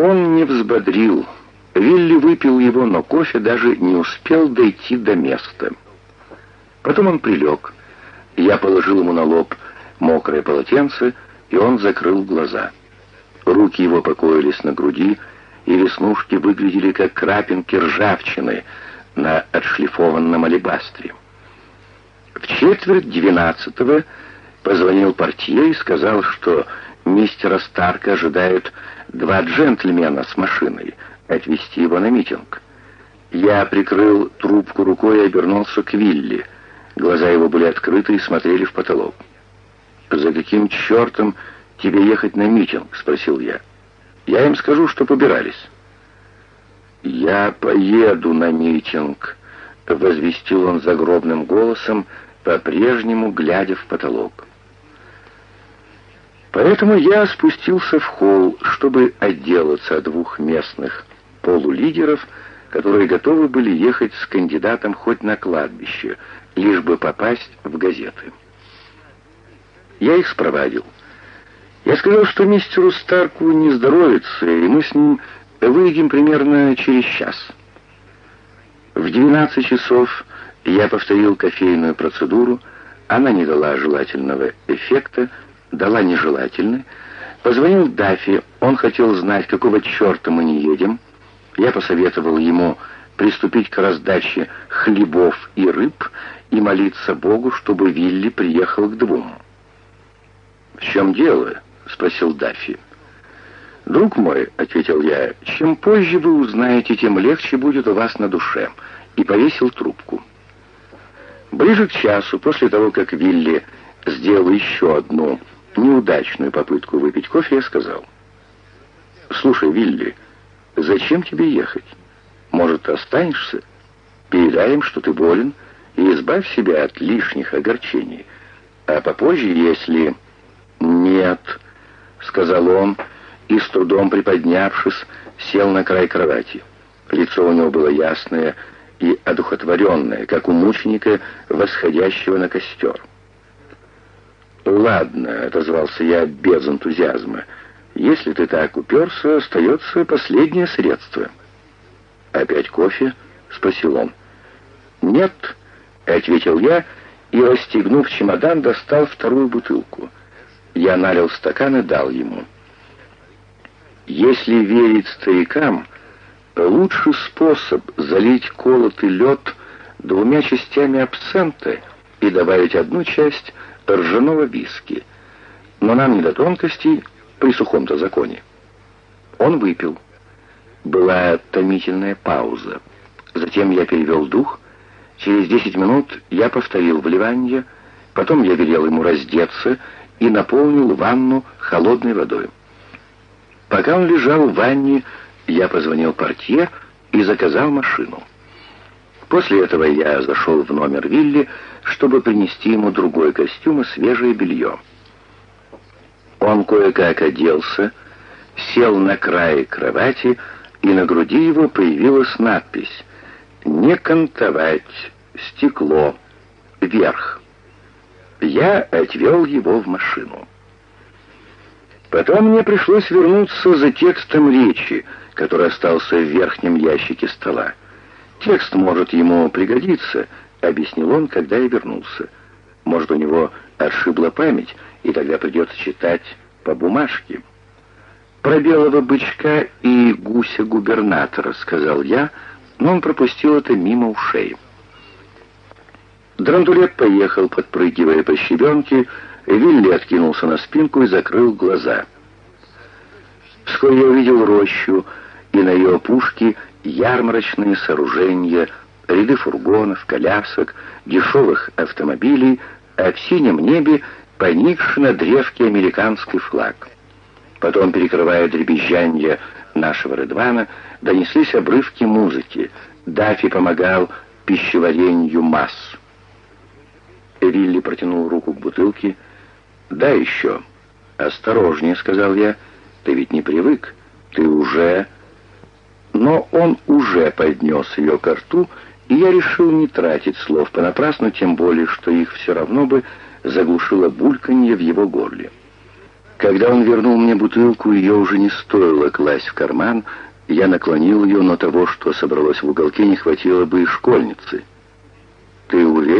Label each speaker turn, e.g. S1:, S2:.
S1: Он не взбодрил. Вилли выпил его, но кофе даже не успел дойти до места. Потом он прилег. Я положил ему на лоб мокрое полотенце, и он закрыл глаза. Руки его покоились на груди, и веснушки выглядели как крапинки ржавчины на отшлифованном алебастре. В четверть двенадцатого позвонил портье и сказал, что мистера Старка ожидают два джентльмена с машиной, отвезти его на митинг. Я прикрыл трубку рукой и обернулся к Вилли. Глаза его были открыты и смотрели в потолок. «За каким чертом тебе ехать на митинг?» — спросил я. «Я им скажу, что побирались». «Я поеду на митинг», — возвестил он загробным голосом, по-прежнему глядя в потолок. Поэтому я спустился в холл, чтобы отделаться от двух местных полулидеров, которые готовы были ехать с кандидатом хоть на кладбище, лишь бы попасть в газеты. Я их спровадил. Я сказал, что мистеру Старку не здоровится, и мы с ним выйдем примерно через час. В 12 часов я повторил кофейную процедуру, она не дала желательного эффекта, дала нежелательный. Позвонил Даффи, он хотел знать, какого черта мы не едем. Я посоветовал ему приступить к раздаче хлебов и рыб и молиться Богу, чтобы Вилли приехал к двум. «В чем дело?» — спросил Даффи. «Друг мой», — ответил я, — «чем позже вы узнаете, тем легче будет у вас на душе», и повесил трубку. Ближе к часу, после того, как Вилли сделал еще одну неудачную попытку выпить кофе, я сказал, «Слушай, Вилли, зачем тебе ехать? Может, останешься? Передай что ты болен, и избавь себя от лишних огорчений. А попозже, если...» «Нет», — сказал он, и, с трудом приподнявшись, сел на край кровати. Лицо у него было ясное и одухотворенное, как у мученика, восходящего на костер. «Ладно», — отозвался я без энтузиазма, — «если ты так уперся, остается последнее средство». «Опять кофе?» — спросил он. «Нет», — ответил я, и, расстегнув чемодан, достал вторую бутылку. Я налил стакан и дал ему. Если верить старикам, лучший способ залить колотый лед двумя частями абсента и добавить одну часть ржаного виски. Но нам не до тонкостей при сухом-то законе. Он выпил. Была томительная пауза. Затем я перевел дух. Через десять минут я повторил вливание. Потом я велел ему раздеться и наполнил ванну холодной водой. Пока он лежал в ванне, я позвонил портье и заказал машину. После этого я зашел в номер Вилли, чтобы принести ему другой костюм и свежее белье. Он кое-как оделся, сел на край кровати, и на груди его появилась надпись «Не кантовать, стекло, вверх». Я отвел его в машину. Потом мне пришлось вернуться за текстом речи, который остался в верхнем ящике стола. «Текст может ему пригодиться», — объяснил он, когда я вернулся. «Может, у него ошибла память, и тогда придется читать по бумажке». «Про белого бычка и гуся-губернатора», — сказал я, но он пропустил это мимо ушей. Драндулет поехал, подпрыгивая по щебенке, Вилли откинулся на спинку и закрыл глаза. Вскоре я увидел рощу, и на ее опушке ярмарочные сооружения, ряды фургонов, колясок, дешевых автомобилей, а в синем небе поникший на древке американский флаг. Потом, перекрывая дребезжанье нашего Редвана, донеслись обрывки музыки. Дафи помогал пищеварению масс. Вилли протянул руку к бутылке, «Да еще». «Осторожнее», — сказал я. «Ты ведь не привык. Ты уже...» Но он уже поднес ее к рту, и я решил не тратить слов понапрасну, тем более, что их все равно бы заглушило бульканье в его горле. Когда он вернул мне бутылку, ее уже не стоило класть в карман, я наклонил ее, но того, что собралось в уголке, не хватило бы и школьницы. «Ты уверен?»